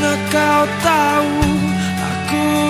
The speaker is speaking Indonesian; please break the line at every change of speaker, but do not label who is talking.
Mana kau tahu aku